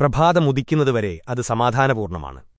പ്രഭാതമുദിക്കുന്നതുവരെ അത് സമാധാനപൂർണമാണ്